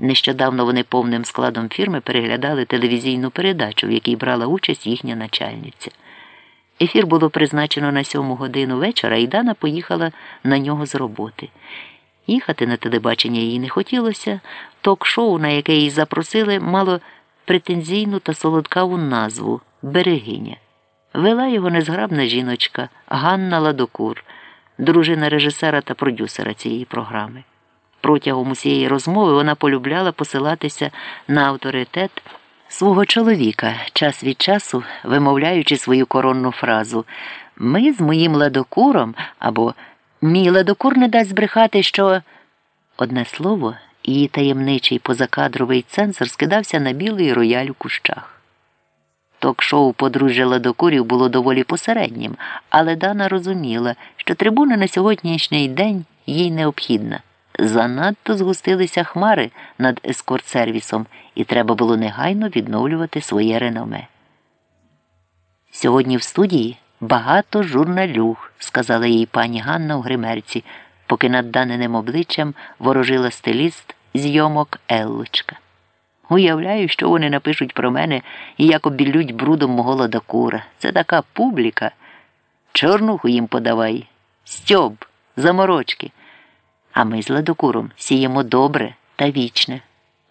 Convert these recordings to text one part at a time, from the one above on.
Нещодавно вони повним складом фірми переглядали телевізійну передачу, в якій брала участь їхня начальниця. Ефір було призначено на сьому годину вечора, і Дана поїхала на нього з роботи. Їхати на телебачення їй не хотілося. Ток-шоу, на яке її запросили, мало претензійну та солодкаву назву Берегиня. Вела його незграбна жіночка Ганна Ладокур, дружина режисера та продюсера цієї програми. Протягом усієї розмови вона полюбляла посилатися на авторитет свого чоловіка, час від часу вимовляючи свою коронну фразу Ми з моїм ладокуром або Мій ладокур не дасть збрехати, що одне слово, її таємничий позакадровий цензор скидався на білий рояль у кущах. Ток-шоу подружжя ладокурів було доволі посереднім, але Дана розуміла, що трибуна на сьогоднішній день їй необхідна. Занадто згустилися хмари над ескорт-сервісом, і треба було негайно відновлювати своє реноме. Сьогодні в студії багато журналюг, сказала їй пані Ганна у гримерці, поки над даненим обличчям ворожила стиліст зйомок Еллочка. Уявляю, що вони напишуть про мене і як обілють брудом мого ладокура. Це така публіка. Чорнуху їм подавай, стьоб, заморочки. А ми з ладокуром сіємо добре та вічне.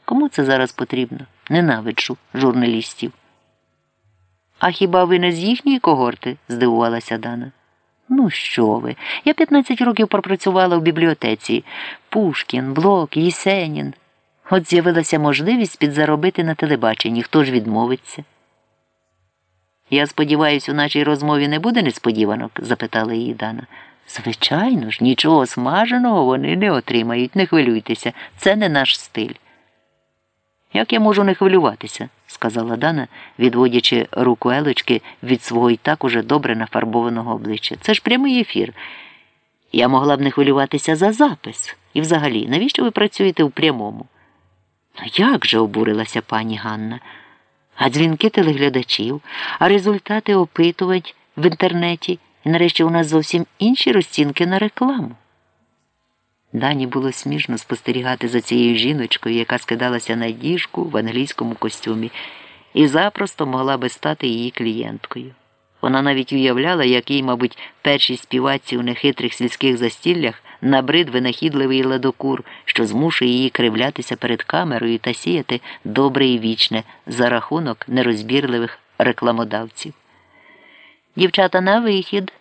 Кому це зараз потрібно? Ненавиджу журналістів. А хіба ви не з їхньої когорти? здивувалася Дана. Ну, що ви? Я 15 років пропрацювала в бібліотеці. Пушкін, Блок, Єсенін. От з'явилася можливість підзаробити на телебаченні. Хто ж відмовиться? Я сподіваюся, у нашій розмові не буде несподіванок? запитала її Дана. Звичайно ж, нічого смаженого вони не отримають, не хвилюйтеся, це не наш стиль. Як я можу не хвилюватися? сказала Дана, відводячи руку Елочки від свого і так уже добре нафарбованого обличчя. Це ж прямий ефір. Я могла б не хвилюватися за запис. І взагалі, навіщо ви працюєте в прямому? Ну як же обурилася пані Ганна? А дзвінки телеглядачів, а результати опитувань в інтернеті, нарешті у нас зовсім інші розцінки на рекламу. Дані було смішно спостерігати за цією жіночкою, яка скидалася на діжку в англійському костюмі, і запросто могла би стати її клієнткою. Вона навіть уявляла, як їй, мабуть, першій співаці у нехитрих сільських застіллях набрид винахідливий ладокур, що змушує її кривлятися перед камерою та сіяти добре і вічне за рахунок нерозбірливих рекламодавців. Дівчата на вихід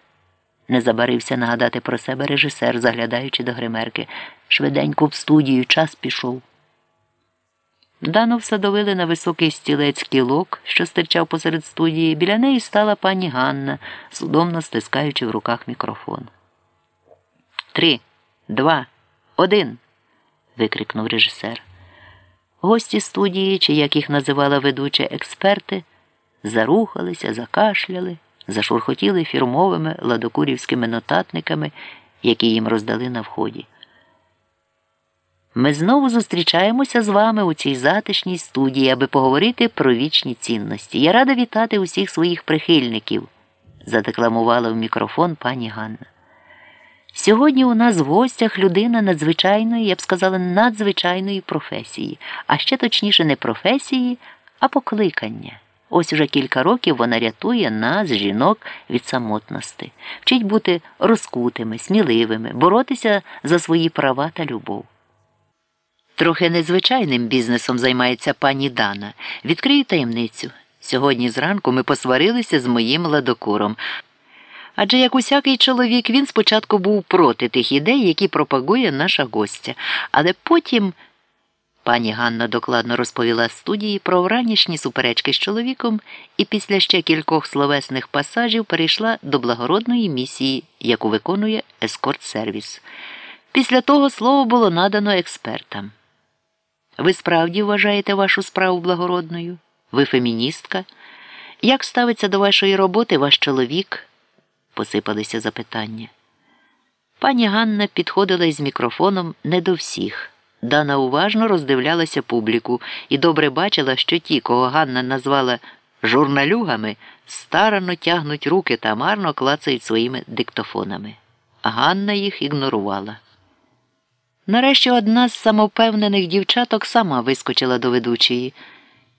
не забарився нагадати про себе режисер, заглядаючи до гримерки. Швиденько в студію час пішов. Дану всадовили на високий стілець кілок, що стирчав посеред студії. Біля неї стала пані Ганна, судомно стискаючи в руках мікрофон. Три, два, один. викрикнув режисер. Гості студії, чи як їх називала ведуча експерти, зарухалися, закашляли зашурхотіли фірмовими ладокурівськими нотатниками, які їм роздали на вході. Ми знову зустрічаємося з вами у цій затишній студії, аби поговорити про вічні цінності. Я рада вітати усіх своїх прихильників, задекламувала в мікрофон пані Ганна. Сьогодні у нас в гостях людина надзвичайної, я б сказала, надзвичайної професії, а ще точніше не професії, а покликання. Ось уже кілька років вона рятує нас, жінок, від самотності, вчить бути розкутими, сміливими, боротися за свої права та любов. Трохи незвичайним бізнесом займається пані Дана. Відкрию таємницю. Сьогодні зранку ми посварилися з моїм ладокуром. Адже як усякий чоловік він спочатку був проти тих ідей, які пропагує наша гостя, але потім. Пані Ганна докладно розповіла студії про вранішні суперечки з чоловіком і після ще кількох словесних пасажів перейшла до благородної місії, яку виконує ескорт сервіс. Після того слово було надано експертам. Ви справді вважаєте вашу справу благородною? Ви феміністка? Як ставиться до вашої роботи ваш чоловік? посипалися запитання. Пані Ганна підходила із мікрофоном не до всіх. Дана уважно роздивлялася публіку і добре бачила, що ті, кого Ганна назвала журналюгами, старано тягнуть руки та марно клацають своїми диктофонами. Ганна їх ігнорувала. Нарешті одна з самовпевнених дівчаток сама вискочила до ведучої.